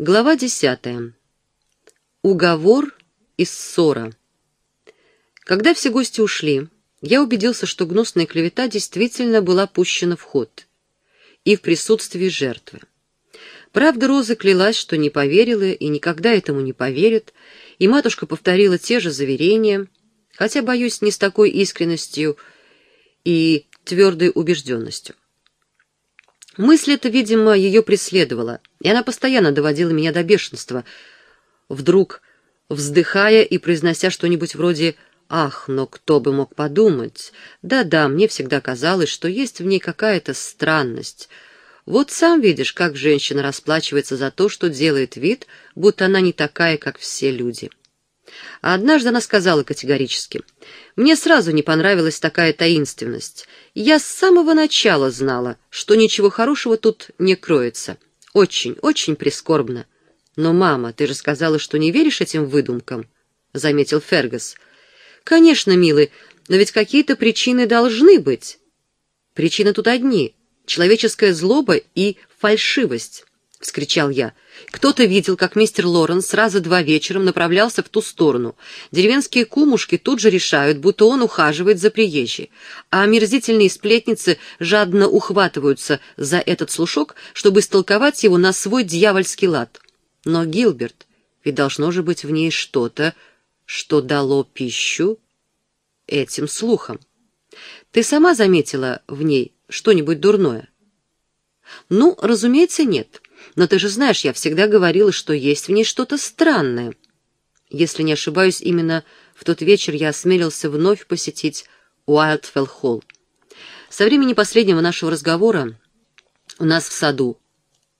Глава десятая. Уговор и ссора. Когда все гости ушли, я убедился, что гнусная клевета действительно была пущена в ход. И в присутствии жертвы. Правда, Роза клялась, что не поверила и никогда этому не поверит, и матушка повторила те же заверения, хотя, боюсь, не с такой искренностью и твердой убежденностью. Мысль эта, видимо, ее преследовала, и она постоянно доводила меня до бешенства, вдруг вздыхая и произнося что-нибудь вроде «Ах, но кто бы мог подумать? Да-да, мне всегда казалось, что есть в ней какая-то странность. Вот сам видишь, как женщина расплачивается за то, что делает вид, будто она не такая, как все люди». А однажды она сказала категорически, «Мне сразу не понравилась такая таинственность. Я с самого начала знала, что ничего хорошего тут не кроется. Очень, очень прискорбно». «Но, мама, ты же сказала, что не веришь этим выдумкам», — заметил Фергас. «Конечно, милый, но ведь какие-то причины должны быть. Причины тут одни — человеческая злоба и фальшивость». — вскричал я. Кто-то видел, как мистер Лоренс сразу два вечером направлялся в ту сторону. Деревенские кумушки тут же решают, будто он ухаживает за приезжей. А омерзительные сплетницы жадно ухватываются за этот слушок, чтобы истолковать его на свой дьявольский лад. Но, Гилберт, ведь должно же быть в ней что-то, что дало пищу этим слухам. Ты сама заметила в ней что-нибудь дурное? Ну, разумеется, нет. Но ты же знаешь, я всегда говорила, что есть в ней что-то странное. Если не ошибаюсь, именно в тот вечер я осмелился вновь посетить Уайлдфелл-холл. Со времени последнего нашего разговора у нас в саду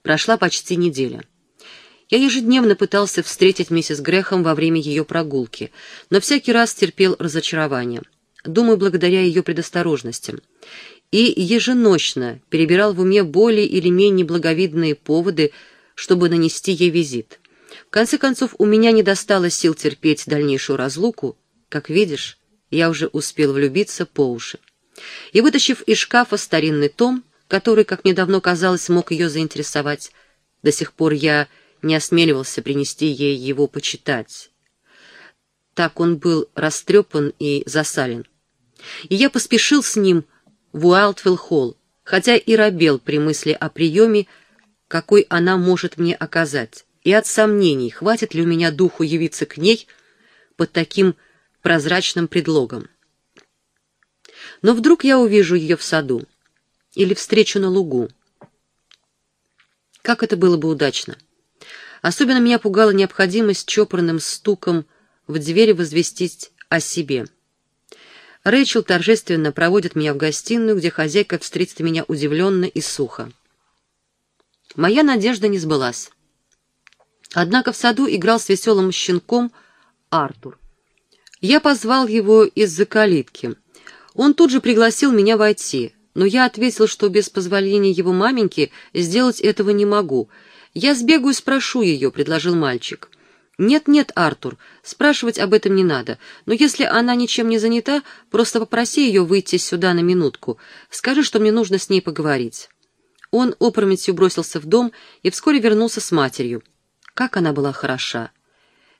прошла почти неделя. Я ежедневно пытался встретить миссис Грехом во время ее прогулки, но всякий раз терпел разочарование. Думаю, благодаря ее предосторожностям и еженочно перебирал в уме более или менее благовидные поводы, чтобы нанести ей визит. В конце концов, у меня не достало сил терпеть дальнейшую разлуку. Как видишь, я уже успел влюбиться по уши. И, вытащив из шкафа старинный том, который, как мне давно казалось, мог ее заинтересовать, до сих пор я не осмеливался принести ей его почитать. Так он был растрепан и засален. И я поспешил с ним, в Уайлдвилл-холл, хотя и робел при мысли о приеме, какой она может мне оказать, и от сомнений, хватит ли у меня духу явиться к ней под таким прозрачным предлогом. Но вдруг я увижу ее в саду или встречу на лугу. Как это было бы удачно. Особенно меня пугала необходимость чопорным стуком в двери возвестить о себе — Рэйчел торжественно проводит меня в гостиную, где хозяйка встретит меня удивленно и сухо. Моя надежда не сбылась. Однако в саду играл с веселым щенком Артур. Я позвал его из-за калитки. Он тут же пригласил меня войти, но я ответил, что без позволения его маменьки сделать этого не могу. «Я сбегаю и спрошу ее», — предложил мальчик. «Нет-нет, Артур, спрашивать об этом не надо, но если она ничем не занята, просто попроси ее выйти сюда на минутку. Скажи, что мне нужно с ней поговорить». Он опрометью бросился в дом и вскоре вернулся с матерью. Как она была хороша!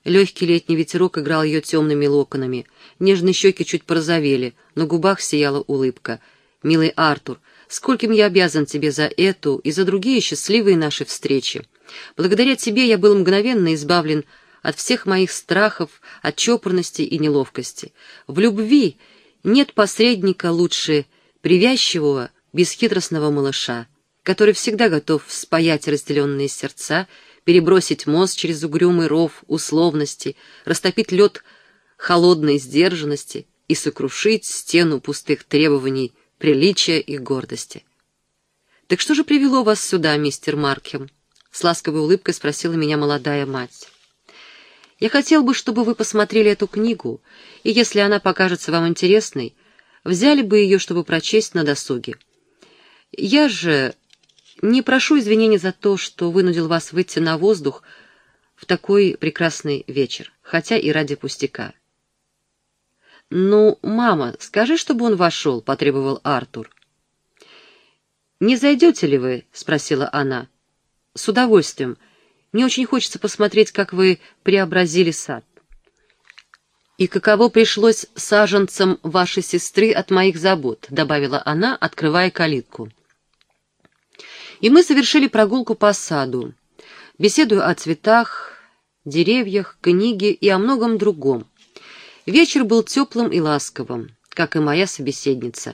Легкий летний ветерок играл ее темными локонами, нежные щеки чуть порозовели, на губах сияла улыбка. «Милый Артур, скольким я обязан тебе за эту и за другие счастливые наши встречи. Благодаря тебе я был мгновенно избавлен всех моих страхов, от чопорности и неловкости. В любви нет посредника лучше привязчивого, бесхитростного малыша, который всегда готов спаять разделенные сердца, перебросить мост через угрюмый ров условности, растопить лед холодной сдержанности и сокрушить стену пустых требований, приличия и гордости. «Так что же привело вас сюда, мистер Маркхем?» — с ласковой улыбкой спросила меня молодая мать. Я хотел бы, чтобы вы посмотрели эту книгу, и если она покажется вам интересной, взяли бы ее, чтобы прочесть на досуге. Я же не прошу извинений за то, что вынудил вас выйти на воздух в такой прекрасный вечер, хотя и ради пустяка. «Ну, мама, скажи, чтобы он вошел», — потребовал Артур. «Не зайдете ли вы?» — спросила она. «С удовольствием. Мне очень хочется посмотреть, как вы преобразили сад. «И каково пришлось саженцам вашей сестры от моих забот», — добавила она, открывая калитку. И мы совершили прогулку по саду, беседуя о цветах, деревьях, книге и о многом другом. Вечер был теплым и ласковым, как и моя собеседница.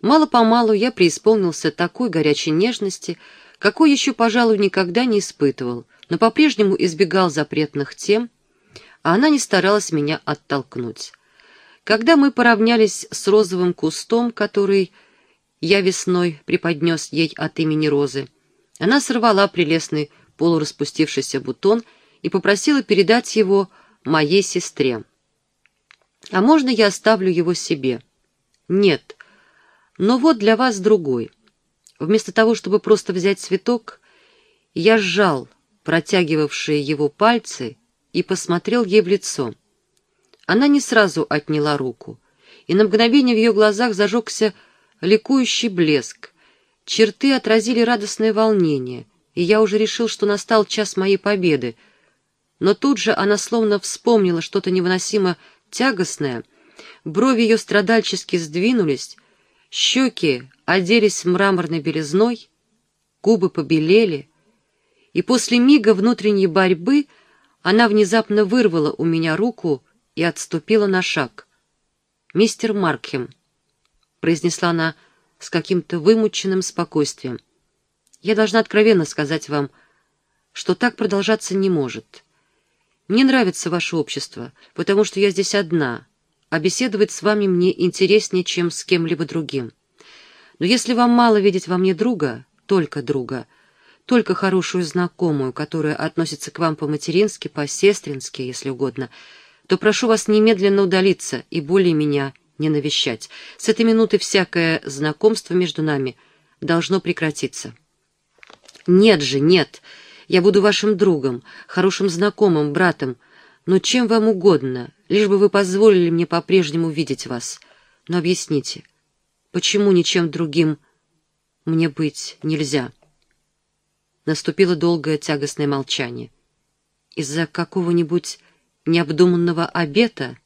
Мало-помалу я преисполнился такой горячей нежности, какой еще, пожалуй, никогда не испытывал, но по-прежнему избегал запретных тем, а она не старалась меня оттолкнуть. Когда мы поравнялись с розовым кустом, который я весной преподнес ей от имени Розы, она сорвала прелестный полураспустившийся бутон и попросила передать его моей сестре. «А можно я оставлю его себе?» «Нет, но вот для вас другой. Вместо того, чтобы просто взять цветок, я сжал протягивавшие его пальцы и посмотрел ей в лицо. Она не сразу отняла руку, и на мгновение в ее глазах зажегся ликующий блеск. Черты отразили радостное волнение, и я уже решил, что настал час моей победы. Но тут же она словно вспомнила что-то невыносимо тягостное, брови ее страдальчески сдвинулись, щеки оделись мраморной белизной, губы побелели, и после мига внутренней борьбы — она внезапно вырвала у меня руку и отступила на шаг. «Мистер Маркхем», — произнесла она с каким-то вымученным спокойствием, — «я должна откровенно сказать вам, что так продолжаться не может. Мне нравится ваше общество, потому что я здесь одна, а беседовать с вами мне интереснее, чем с кем-либо другим. Но если вам мало видеть во мне друга, только друга — только хорошую знакомую, которая относится к вам по-матерински, по-сестрински, если угодно, то прошу вас немедленно удалиться и более меня не навещать. С этой минуты всякое знакомство между нами должно прекратиться. Нет же, нет, я буду вашим другом, хорошим знакомым, братом, но чем вам угодно, лишь бы вы позволили мне по-прежнему видеть вас. Но объясните, почему ничем другим мне быть нельзя?» Наступило долгое тягостное молчание. «Из-за какого-нибудь необдуманного обета?»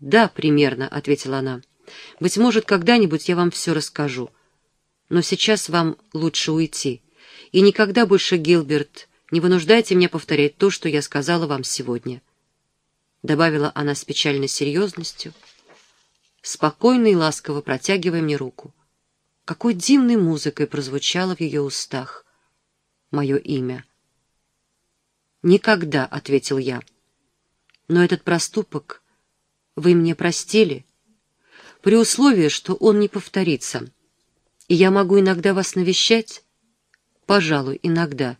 «Да, примерно», — ответила она. «Быть может, когда-нибудь я вам все расскажу. Но сейчас вам лучше уйти. И никогда больше, Гилберт, не вынуждайте меня повторять то, что я сказала вам сегодня». Добавила она с печальной серьезностью, спокойно и ласково протягивая мне руку. Какой дивной музыкой прозвучало в ее устах мое имя. «Никогда», — ответил я. «Но этот проступок вы мне простили, при условии, что он не повторится. И я могу иногда вас навещать? Пожалуй, иногда,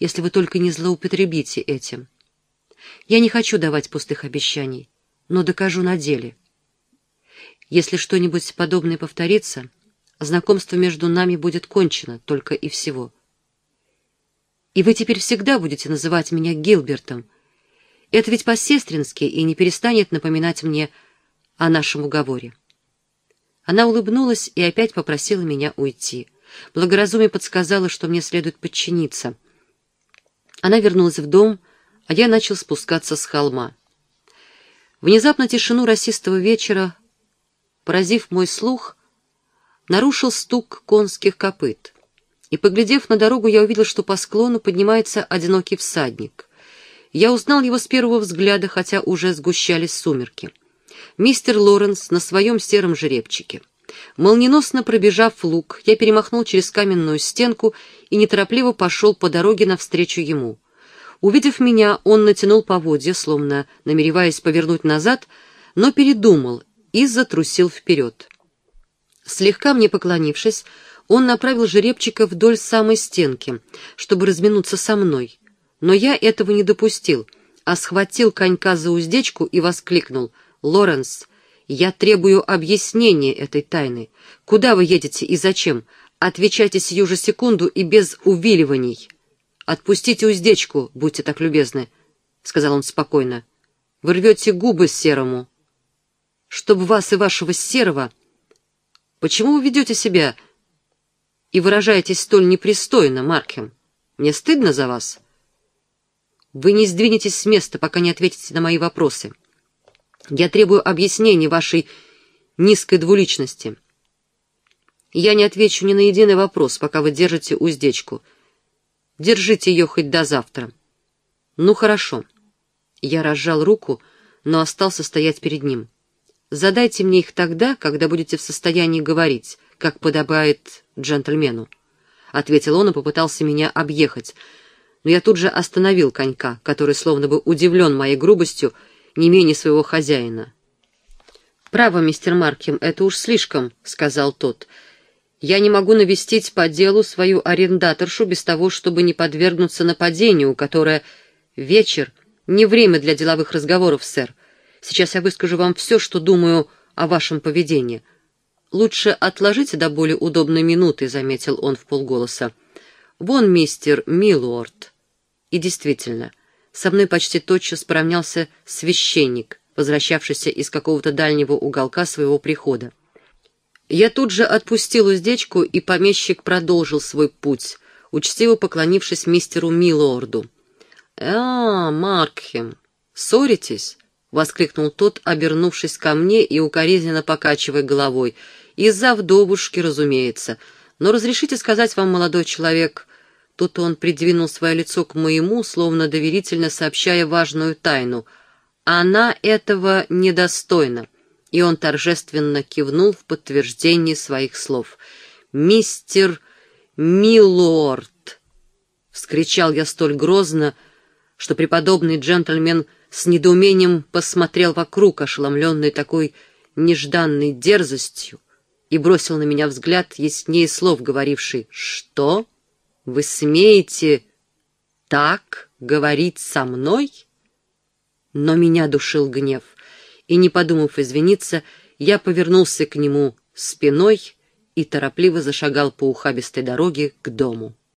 если вы только не злоупотребите этим. Я не хочу давать пустых обещаний, но докажу на деле. Если что-нибудь подобное повторится, знакомство между нами будет кончено только и всего». И вы теперь всегда будете называть меня Гилбертом. Это ведь по-сестрински и не перестанет напоминать мне о нашем уговоре. Она улыбнулась и опять попросила меня уйти. Благоразумие подсказало, что мне следует подчиниться. Она вернулась в дом, а я начал спускаться с холма. Внезапно тишину расистого вечера, поразив мой слух, нарушил стук конских копыт — и, поглядев на дорогу, я увидел, что по склону поднимается одинокий всадник. Я узнал его с первого взгляда, хотя уже сгущались сумерки. Мистер Лоренс на своем сером жеребчике. Молниеносно пробежав луг, я перемахнул через каменную стенку и неторопливо пошел по дороге навстречу ему. Увидев меня, он натянул поводья, словно намереваясь повернуть назад, но передумал и затрусил вперед. Слегка мне поклонившись, он направил жеребчика вдоль самой стенки, чтобы разминуться со мной. Но я этого не допустил, а схватил конька за уздечку и воскликнул. «Лоренс, я требую объяснения этой тайны. Куда вы едете и зачем? Отвечайте сию же секунду и без увиливаний». «Отпустите уздечку, будьте так любезны», — сказал он спокойно. «Вы рвете губы серому». «Чтоб вас и вашего серого...» «Почему вы ведете себя и выражаетесь столь непристойно, Маркем. Мне стыдно за вас. Вы не сдвинетесь с места, пока не ответите на мои вопросы. Я требую объяснений вашей низкой двуличности. Я не отвечу ни на единый вопрос, пока вы держите уздечку. Держите ее хоть до завтра. Ну, хорошо. Я разжал руку, но остался стоять перед ним. Задайте мне их тогда, когда будете в состоянии говорить, как подобает джентльмену. Ответил он и попытался меня объехать, но я тут же остановил конька, который словно бы удивлен моей грубостью, не менее своего хозяина. «Право, мистер Маркем, это уж слишком», — сказал тот. «Я не могу навестить по делу свою арендаторшу без того, чтобы не подвергнуться нападению, которое... Вечер — не время для деловых разговоров, сэр. Сейчас я выскажу вам все, что думаю о вашем поведении. Лучше отложите до более удобной минуты», — заметил он в полголоса. «Вон мистер Милуорд». И действительно, со мной почти тотчас поравнялся священник, возвращавшийся из какого-то дальнего уголка своего прихода. Я тут же отпустил уздечку, и помещик продолжил свой путь, учтиво поклонившись мистеру Милорду. «А, Маркхем, ссоритесь?» — воскликнул тот, обернувшись ко мне и укоризненно покачивая головой. «Из-за вдовушки, разумеется. Но разрешите сказать вам, молодой человек...» Тут он придвинул свое лицо к моему, словно доверительно сообщая важную тайну. «Она этого недостойна». И он торжественно кивнул в подтверждение своих слов. «Мистер Милорд!» — вскричал я столь грозно, что преподобный джентльмен с недоумением посмотрел вокруг, ошеломленный такой нежданной дерзостью, и бросил на меня взгляд яснее слов, говоривший «Что?» Вы смеете так говорить со мной? Но меня душил гнев, и, не подумав извиниться, я повернулся к нему спиной и торопливо зашагал по ухабистой дороге к дому.